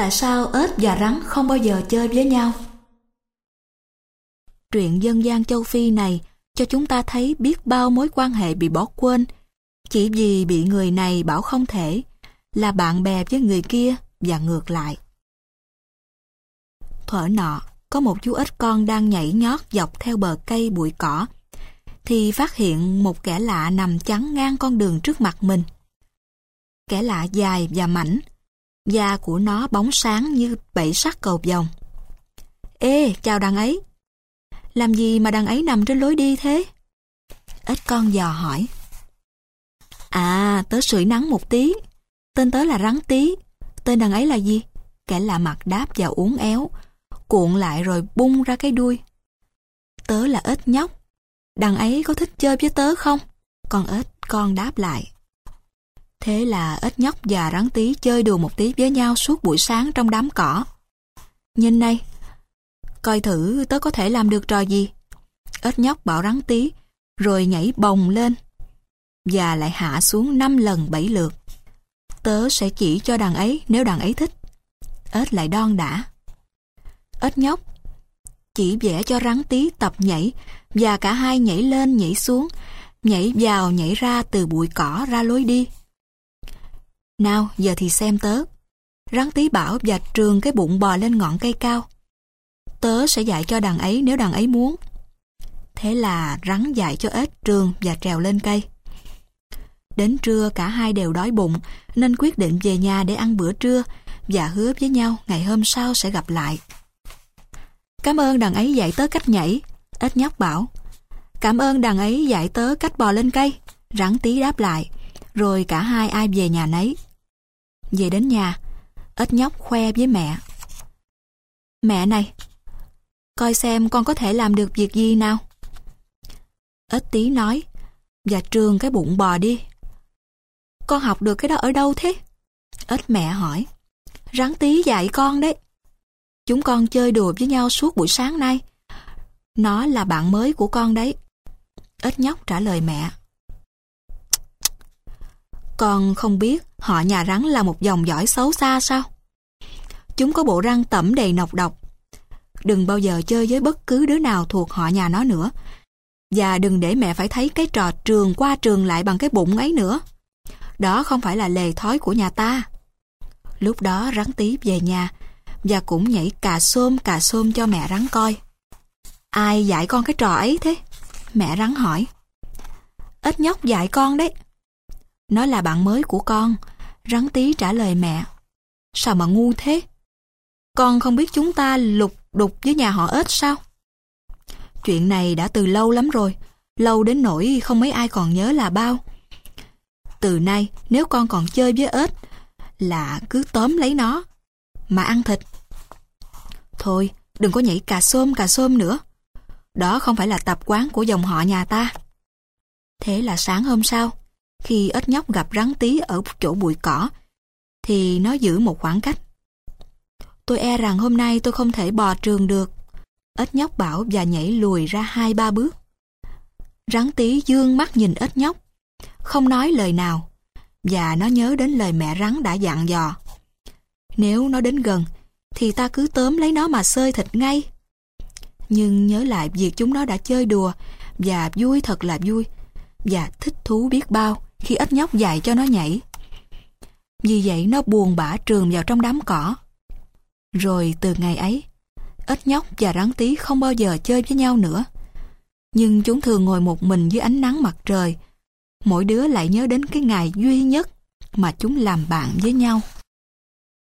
Tại sao ếch và rắn không bao giờ chơi với nhau? Truyện dân gian châu Phi này cho chúng ta thấy biết bao mối quan hệ bị bỏ quên chỉ vì bị người này bảo không thể là bạn bè với người kia và ngược lại. Thuở nọ, có một chú ếch con đang nhảy nhót dọc theo bờ cây bụi cỏ thì phát hiện một kẻ lạ nằm chắn ngang con đường trước mặt mình. Kẻ lạ dài và mảnh, da của nó bóng sáng như bảy sắc cầu vồng. Ê, chào đằng ấy. Làm gì mà đằng ấy nằm trên lối đi thế? Ít con dò hỏi. À, tớ sưởi nắng một tí. Tên tớ là Rắn Tí. Tên đằng ấy là gì? Kẻ lạ mặt đáp và uốn éo, cuộn lại rồi bung ra cái đuôi. Tớ là ếch nhóc. Đằng ấy có thích chơi với tớ không? Con ếch con đáp lại. Thế là ếch nhóc và rắn tí chơi đùa một tí với nhau suốt buổi sáng trong đám cỏ. Nhìn này, coi thử tớ có thể làm được trò gì. Ếch nhóc bảo rắn tí, rồi nhảy bồng lên, và lại hạ xuống 5 lần 7 lượt. Tớ sẽ chỉ cho đàn ấy nếu đàn ấy thích. Ếch lại đon đã. Ếch nhóc chỉ vẽ cho rắn tí tập nhảy và cả hai nhảy lên nhảy xuống, nhảy vào nhảy ra từ bụi cỏ ra lối đi. Nào, giờ thì xem tớ. Rắn tí bảo và trường cái bụng bò lên ngọn cây cao. Tớ sẽ dạy cho đàn ấy nếu đàn ấy muốn. Thế là rắn dạy cho ếch trường và trèo lên cây. Đến trưa cả hai đều đói bụng nên quyết định về nhà để ăn bữa trưa và hứa với nhau ngày hôm sau sẽ gặp lại. Cảm ơn đàn ấy dạy tớ cách nhảy. Ếch nhóc bảo. Cảm ơn đàn ấy dạy tớ cách bò lên cây. Rắn tí đáp lại. Rồi cả hai ai về nhà nấy. Về đến nhà, ếch nhóc khoe với mẹ. Mẹ này, coi xem con có thể làm được việc gì nào. Ếch tí nói, và trường cái bụng bò đi. Con học được cái đó ở đâu thế? Ếch mẹ hỏi. Rắn tí dạy con đấy. Chúng con chơi đùa với nhau suốt buổi sáng nay. Nó là bạn mới của con đấy. Ếch nhóc trả lời mẹ. Con không biết họ nhà rắn là một dòng dõi xấu xa sao? Chúng có bộ răng tẩm đầy nọc độc. Đừng bao giờ chơi với bất cứ đứa nào thuộc họ nhà nó nữa. Và đừng để mẹ phải thấy cái trò trường qua trường lại bằng cái bụng ấy nữa. Đó không phải là lề thói của nhà ta. Lúc đó rắn tí về nhà và cũng nhảy cà xôm cà xôm cho mẹ rắn coi. Ai dạy con cái trò ấy thế? Mẹ rắn hỏi. Ít nhóc dạy con đấy. Nó là bạn mới của con. Rắn tí trả lời mẹ. Sao mà ngu thế? Con không biết chúng ta lục đục với nhà họ ếch sao? Chuyện này đã từ lâu lắm rồi. Lâu đến nỗi không mấy ai còn nhớ là bao. Từ nay, nếu con còn chơi với ếch, là cứ tóm lấy nó, mà ăn thịt. Thôi, đừng có nhảy cà xôm cà xôm nữa. Đó không phải là tập quán của dòng họ nhà ta. Thế là sáng hôm sau, khi ếch nhóc gặp rắn tí ở chỗ bụi cỏ, thì nó giữ một khoảng cách. Tôi e rằng hôm nay tôi không thể bò trường được. Ếch nhóc bảo và nhảy lùi ra hai ba bước. Rắn tí dương mắt nhìn ếch nhóc, không nói lời nào, và nó nhớ đến lời mẹ rắn đã dặn dò. Nếu nó đến gần, thì ta cứ tóm lấy nó mà xơi thịt ngay. Nhưng nhớ lại việc chúng nó đã chơi đùa, và vui thật là vui, và thích thú biết bao khi ít nhóc dạy cho nó nhảy. Vì vậy nó buồn bã trường vào trong đám cỏ. Rồi từ ngày ấy, ít nhóc và rắn tí không bao giờ chơi với nhau nữa. Nhưng chúng thường ngồi một mình dưới ánh nắng mặt trời, mỗi đứa lại nhớ đến cái ngày duy nhất mà chúng làm bạn với nhau.